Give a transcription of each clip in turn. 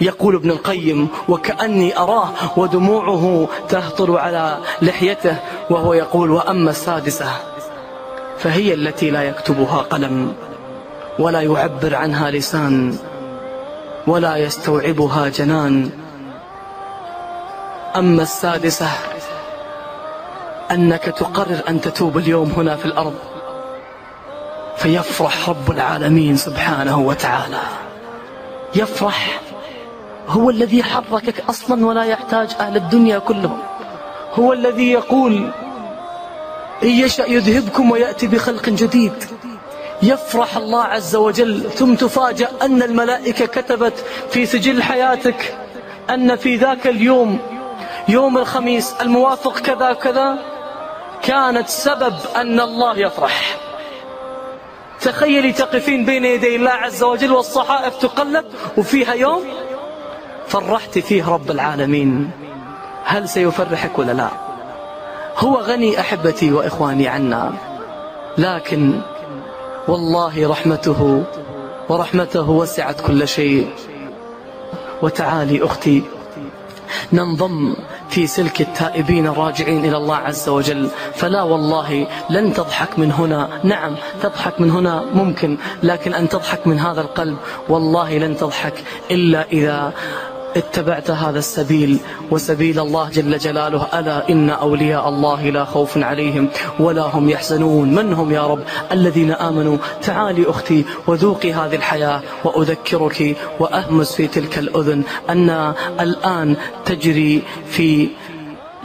يقول ابن القيم وكأني أراه ودموعه تهطل على لحيته وهو يقول وأما السادسة فهي التي لا يكتبها قلم ولا يعبر عنها لسان ولا يستوعبها جنان. أما السادسة أنك تقرر أن تتوب اليوم هنا في الأرض فيفرح رب العالمين سبحانه وتعالى. يفرح هو الذي حركك أصلا ولا يحتاج أهل الدنيا كلهم. هو الذي يقول إن يشأ يذهبكم ويأتي بخلق جديد. يفرح الله عز وجل. ثم تفاجأ أن الملائكة كتبت في سجل حياتك أن في ذاك اليوم يوم الخميس الموافق كذا كذا كانت سبب أن الله يفرح. تخيلي تقفين بين يدي الله عز وجل والصحائف تقلب وفيها يوم فرحت فيه رب العالمين. هل سيفرحك ولا لا؟ هو غني أحبتي وإخواني عنا. لكن والله رحمته ورحمته وسعت كل شيء. وتعالي أختي. ننضم في سلك التائبين الراجعين إلى الله عز وجل. فلا والله لن تضحك من هنا. نعم تضحك من هنا ممكن لكن أن تضحك من هذا القلب والله لن تضحك إلا إذا اتبعت هذا السبيل وسبيل الله جل جلاله ألا إن أولياء الله لا خوف عليهم ولا هم يحزنون. من هم يا رب؟ الذين آمنوا. تعالي أختي وذوقي هذه الحياة وأذكرك وأهمس في تلك الأذن أن الآن تجري في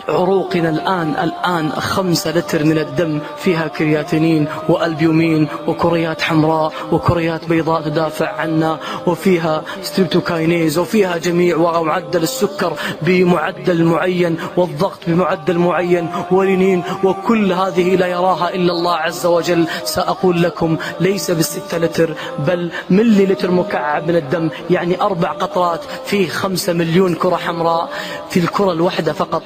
عروقنا الآن الآن خمسة لتر من الدم فيها كرياتينين وألبيومين وكريات حمراء وكريات بيضاء تدافع عنا وفيها streptokinase وفيها جميع ومعدل السكر بمعدل معين والضغط بمعدل معين ولينين وكل هذه لا يراها إلا الله عز وجل. سأقول لكم ليس بالستة لتر بل ملي لتر مكعب من الدم يعني أربع قطرات فيه خمسة مليون كرة حمراء في الكرة الواحدة فقط.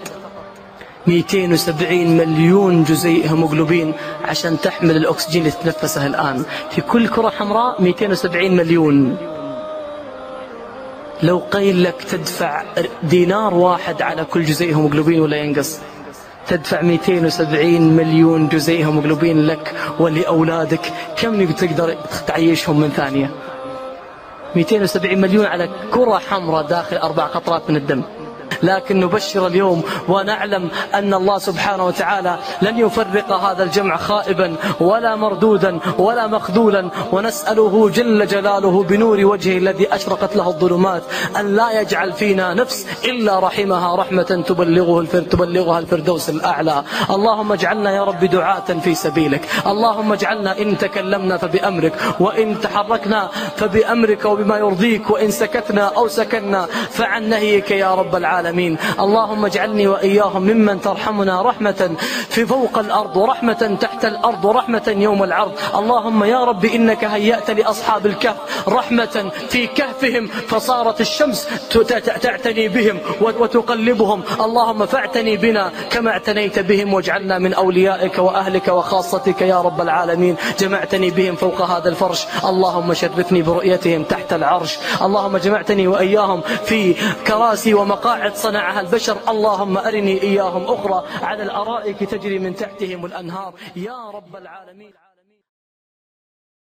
270 مليون جزيء هيموغلوبين عشان تحمل الأكسجين اللي تتنفسه الآن. في كل كرة حمراء 270 مليون. لو قيل لك تدفع دينار واحد على كل جزيء هيموغلوبين ولا ينقص. تدفع 270 مليون جزيء هيموغلوبين لك ولأولادك. كم تقدر تعيشهم من ثانية؟ 270 مليون على كرة حمراء داخل أربع قطرات من الدم. لكن نبشر اليوم ونعلم أن الله سبحانه وتعالى لن يفرق هذا الجمع خائبا ولا مردودا ولا مخذولا. ونسأله جل جلاله بنور وجهه الذي أشرقت له الظلمات أن لا يجعل فينا نفس إلا رحمها رحمة تبلغه تبلغها الفردوس الأعلى. اللهم اجعلنا يا رب دعاة في سبيلك. اللهم اجعلنا إن تكلمنا فبأمرك وإن تحركنا فبأمرك وبما يرضيك وإن سكتنا أو سكنا فعن نهيك يا رب العالمين. العالمين. اللهم اجعلني وإياهم ممن ترحمنا رحمة في فوق الأرض ورحمة تحت الأرض ورحمة يوم العرض. اللهم يا رب إنك هيأت لأصحاب الكهف رحمة في كهفهم فصارت الشمس تعتني بهم وتقلبهم. اللهم فاعتني بنا كما اعتنيت بهم واجعلنا من أوليائك وأهلك وخاصتك يا رب العالمين. جمعتني بهم فوق هذا الفرش. اللهم شرفني برؤيتهم تحت العرش. اللهم جمعتني وإياهم في كراسي ومقاعد صنعها البشر. اللهم أرني إياهم أخرى على الأرائك تجري من تحتهم الأنهار. يا رب العالمين.